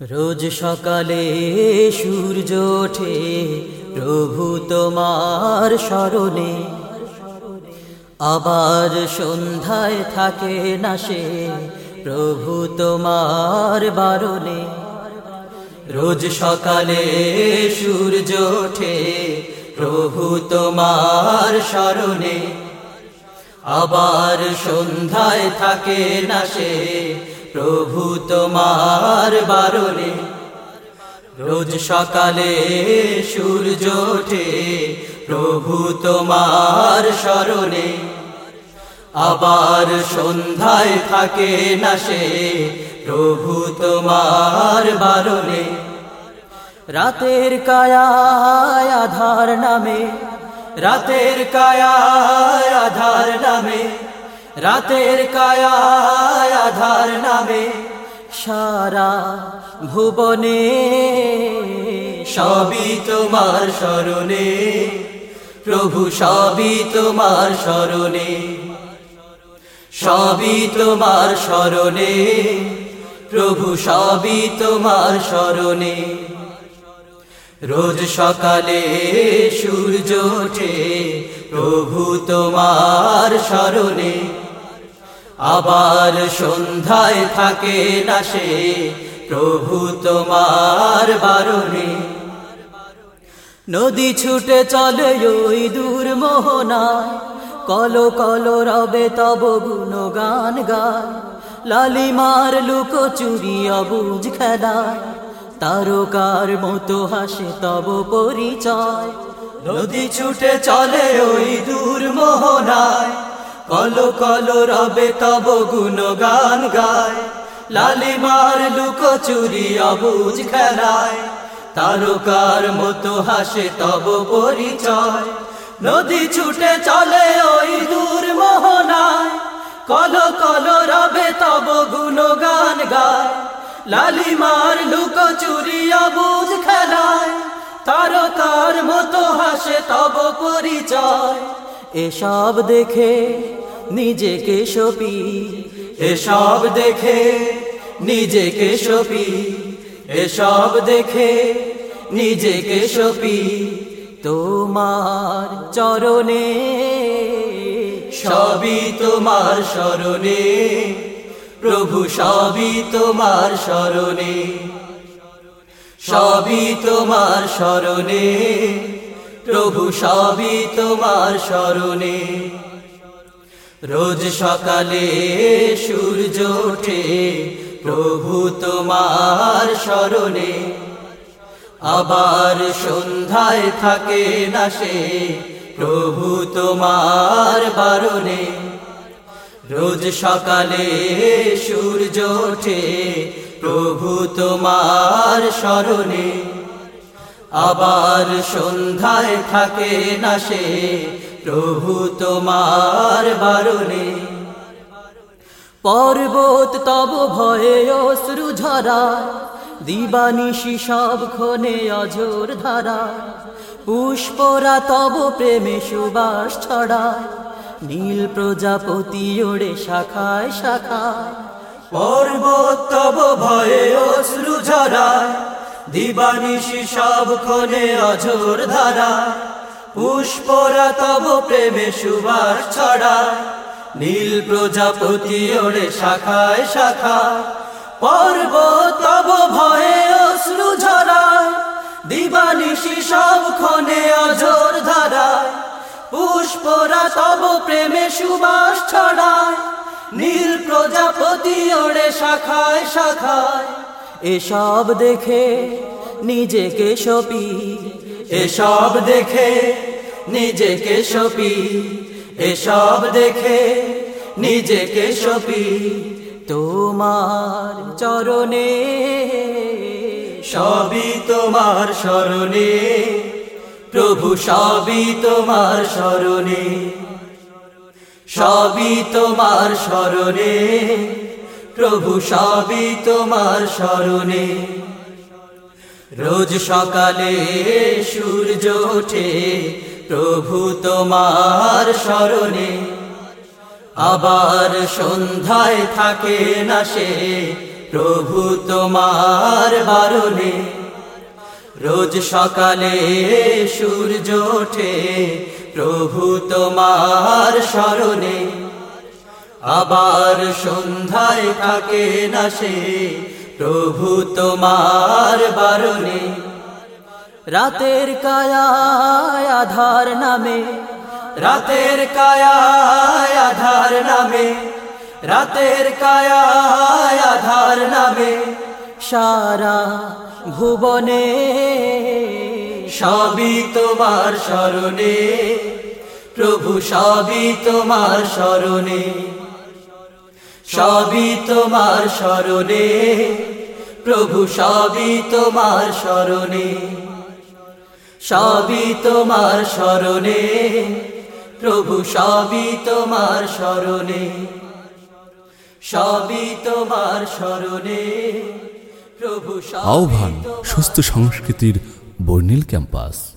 রোজ সকালে সূর্য ওঠে, প্রভু তোমার স্মরণে আবার সন্ধ্যায় থাকে না সে, প্রভু তোমার বারণে। রোজ সকালে সূর্য ওঠে, প্রভু তোমার স্মরণে আবার সন্ধ্যায় থাকে না সে প্রভু তোমার বারণে, রোজ সকালে সূর্য ওঠে, প্রভু তোমার স্মরণে আবার সন্ধ্যায় থাকে না সে, প্রভু তোমার বারণে। রাতের কায়ায় আধার নামে, রাতের কায়ায় আধার নামে। রাতের কায়ায় আধার নামে সারা ভুবনে, সবই তোমার স্মরণে, প্রভু সবই তোমার স্মরণে, সবই তোমার স্মরণে, প্রভু সবই তোমার স্মরণে। রোজ সকালে সূর্য ওঠে, প্রভু তোমার স্মরণে। আবার সন্ধ্যায় থাকে না সে, প্রভু তোমার বারণে। নদী ছুটে চলে ওই দূর মোহনায় কলো কলো রবে তব গুণগান গায়। লালিমার লুকো চুরি অবুজ খেলায় তারকার মতো হাসে তব পরিচয়। নদী ছুটে চলে ওই দূর মোহনায় কলো কলো রবে তব গুণগান গায়। লালিমার লুকো চুরি অবুজ খেলায়। তারকার মতো হাসে তব পরিচয়। নদী ছুটে চলে ওই দূর মোহনায়। কলো কলো রবে তব গুণগান গায়। লালিমার লুক চুরি অবুজ খেলায়। তারকার মতো হাসে তব পরিচয়। এসব দেখে নিজেকে সপি, এসব দেখে নিজেকে সপি, এসব দেখে নিজেকে সপি, তোমার চরণে, সবই তোমার স্মরণে প্রভু সবই তোমার স্মরণে সবই তোমার স্মরণে প্রভু সবই তোমার স্মরণে রোজ সকালে সূর্য ওঠে, প্রভু তোমার স্মরণে আবার সন্ধ্যায় থাকে না সে প্রভু তোমার বারণে। রোজ সকালে সূর্য ওঠে, প্রভু তোমার স্মরণে আবার সন্ধ্যায় থাকে না সে প্রভু তোমার বারণে। পর্বত তব ভয়ে অশ্রু ঝরা দিবানিশি সব ক্ষণে অঝোর ধারা পুষ্পরা তব প্রেমে সুবাস ছড়ায়, নীল প্রজাপতি ওড়ে শাখায় শাখায়। পর্বত তব ভয়ে অশ্রু ঝরায়, দিবানিশি সব ক্ষণে অঝোর ধারা পুষ্পরা তব প্রেমে সুবাস ছড়ায় নীল প্রজাপতি ওড়ে শাখায় শাখায় পর্বত তব ভয়ে অশ্রু ঝরায় দিবানিশি সব ক্ষণে অঝোর ধারায় পুষ্পরা তব প্রেমে সুবাস ছড়ায় নীল প্রজাপতি ওড়ে শাখায় শাখায়। এসব দেখে নিজেকে সপি এসব দেখে নিজেকে সপি এসব দেখে নিজেকে সপি, তোমার চরণে, সবই তোমার স্মরণে প্রভু সবই তোমার স্মরণে সবই তোমার স্মরণে প্রভু সবই তোমার স্মরণে রোজ সকালে সূর্য ওঠে, প্রভু তোমার স্মরণে। আবার সন্ধ্যায় থাকে না সে, প্রভু তোমার বারণে। রোজ সকালে সূর্য ওঠে, প্রভু তোমার স্মরণে। আবার সন্ধ্যায় থাকে না সে প্রভু তোমার বারণে, রাতের কায়ায় আধার নামে, রাতের কায়ায় আধার নামে, রাতের কায়ায় আধার নামে, সারা ভুবনে সবই তোমার স্মরণে প্রভু সবই তোমার স্মরণে সবই তোমার স্মরণে প্রভু সবই তোমার স্মরণে। সবই তোমার স্মরণে প্রভু সবই তোমার স্মরণে। সবই তোমার স্মরণে প্রভু আহ্বান সুস্থ সংস্কৃতির বর্ণিল ক্যাম্পাস।